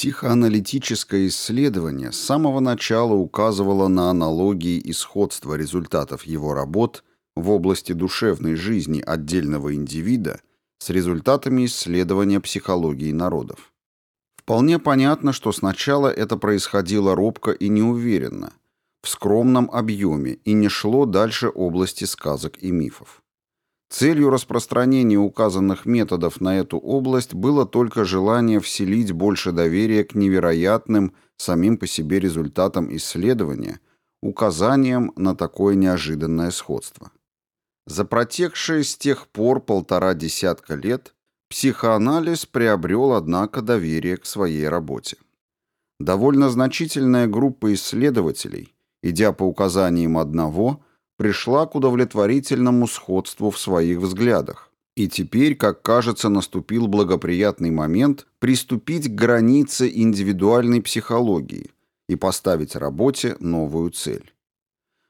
Психоаналитическое исследование с самого начала указывало на аналогии и сходство результатов его работ в области душевной жизни отдельного индивида с результатами исследования психологии народов. Вполне понятно, что сначала это происходило робко и неуверенно, в скромном объеме и не шло дальше области сказок и мифов. Целью распространения указанных методов на эту область было только желание вселить больше доверия к невероятным самим по себе результатам исследования, указанием на такое неожиданное сходство. За протекшие с тех пор полтора десятка лет психоанализ приобрел, однако, доверие к своей работе. Довольно значительная группа исследователей, идя по указаниям одного – пришла к удовлетворительному сходству в своих взглядах. И теперь, как кажется, наступил благоприятный момент приступить к границе индивидуальной психологии и поставить работе новую цель.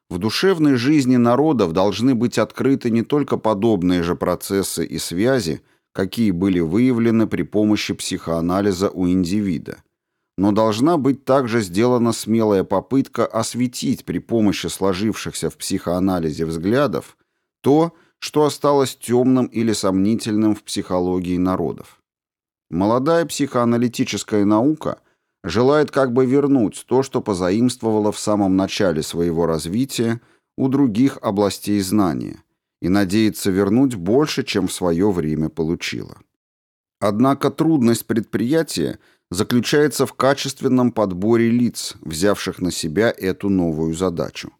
В душевной жизни народов должны быть открыты не только подобные же процессы и связи, какие были выявлены при помощи психоанализа у индивида – но должна быть также сделана смелая попытка осветить при помощи сложившихся в психоанализе взглядов то, что осталось темным или сомнительным в психологии народов. Молодая психоаналитическая наука желает как бы вернуть то, что позаимствовала в самом начале своего развития у других областей знания, и надеется вернуть больше, чем в свое время получила. Однако трудность предприятия – заключается в качественном подборе лиц, взявших на себя эту новую задачу.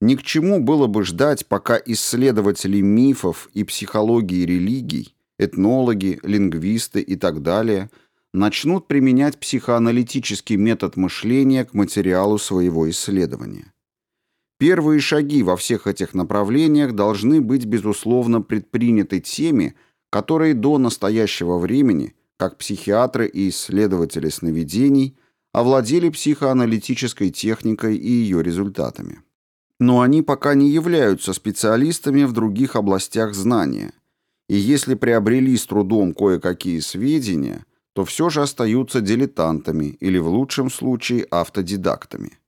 Ни к чему было бы ждать, пока исследователи мифов и психологии религий, этнологи, лингвисты и так далее начнут применять психоаналитический метод мышления к материалу своего исследования. Первые шаги во всех этих направлениях должны быть, безусловно, предприняты теми, которые до настоящего времени – как психиатры и исследователи сновидений, овладели психоаналитической техникой и ее результатами. Но они пока не являются специалистами в других областях знания, и если приобрели с трудом кое-какие сведения, то все же остаются дилетантами или в лучшем случае автодидактами.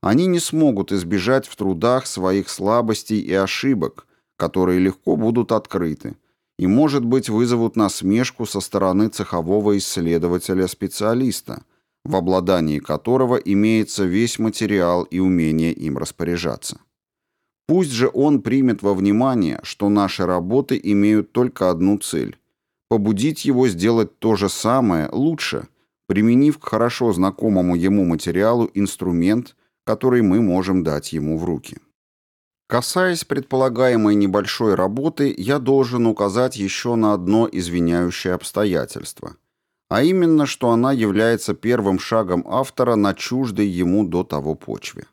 Они не смогут избежать в трудах своих слабостей и ошибок, которые легко будут открыты, и, может быть, вызовут насмешку со стороны цехового исследователя-специалиста, в обладании которого имеется весь материал и умение им распоряжаться. Пусть же он примет во внимание, что наши работы имеют только одну цель – побудить его сделать то же самое лучше, применив к хорошо знакомому ему материалу инструмент, который мы можем дать ему в руки. Касаясь предполагаемой небольшой работы, я должен указать еще на одно извиняющее обстоятельство, а именно, что она является первым шагом автора на чуждой ему до того почве.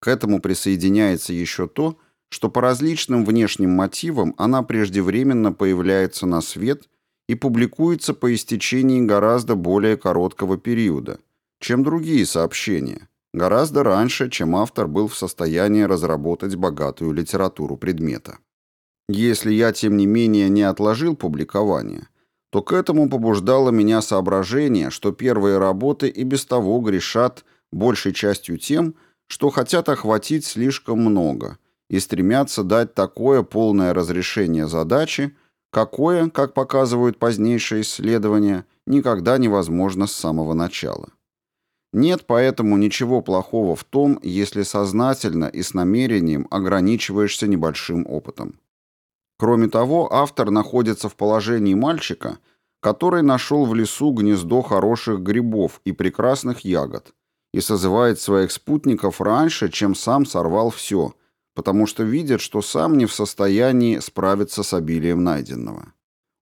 К этому присоединяется еще то, что по различным внешним мотивам она преждевременно появляется на свет и публикуется по истечении гораздо более короткого периода, чем другие сообщения, гораздо раньше, чем автор был в состоянии разработать богатую литературу предмета. Если я, тем не менее, не отложил публикование, то к этому побуждало меня соображение, что первые работы и без того грешат большей частью тем, что хотят охватить слишком много и стремятся дать такое полное разрешение задачи, какое, как показывают позднейшие исследования, никогда невозможно с самого начала. Нет поэтому ничего плохого в том, если сознательно и с намерением ограничиваешься небольшим опытом. Кроме того, автор находится в положении мальчика, который нашел в лесу гнездо хороших грибов и прекрасных ягод и созывает своих спутников раньше, чем сам сорвал все, потому что видит, что сам не в состоянии справиться с обилием найденного.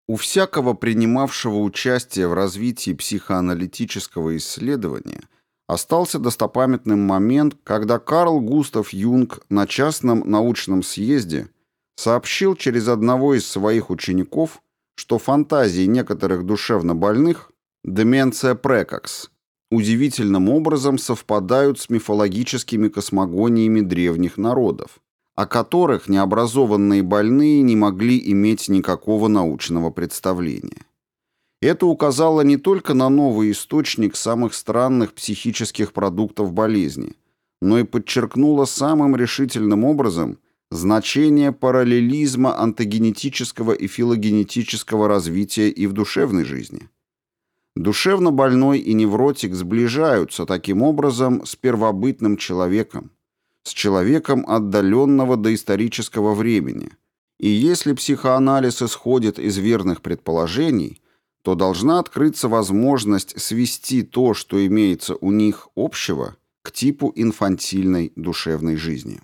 У всякого принимавшего участие в развитии психоаналитического исследования – остался достопамятным момент, когда Карл Густав Юнг на частном научном съезде сообщил через одного из своих учеников, что фантазии некоторых душевно больных, деменция прекакс, удивительным образом совпадают с мифологическими космогониями древних народов, о которых необразованные больные не могли иметь никакого научного представления. Это указало не только на новый источник самых странных психических продуктов болезни, но и подчеркнуло самым решительным образом значение параллелизма антогенетического и филогенетического развития и в душевной жизни. Душевно больной и невротик сближаются таким образом с первобытным человеком, с человеком отдаленного до исторического времени. И если психоанализ исходит из верных предположений, то должна открыться возможность свести то, что имеется у них общего, к типу инфантильной душевной жизни.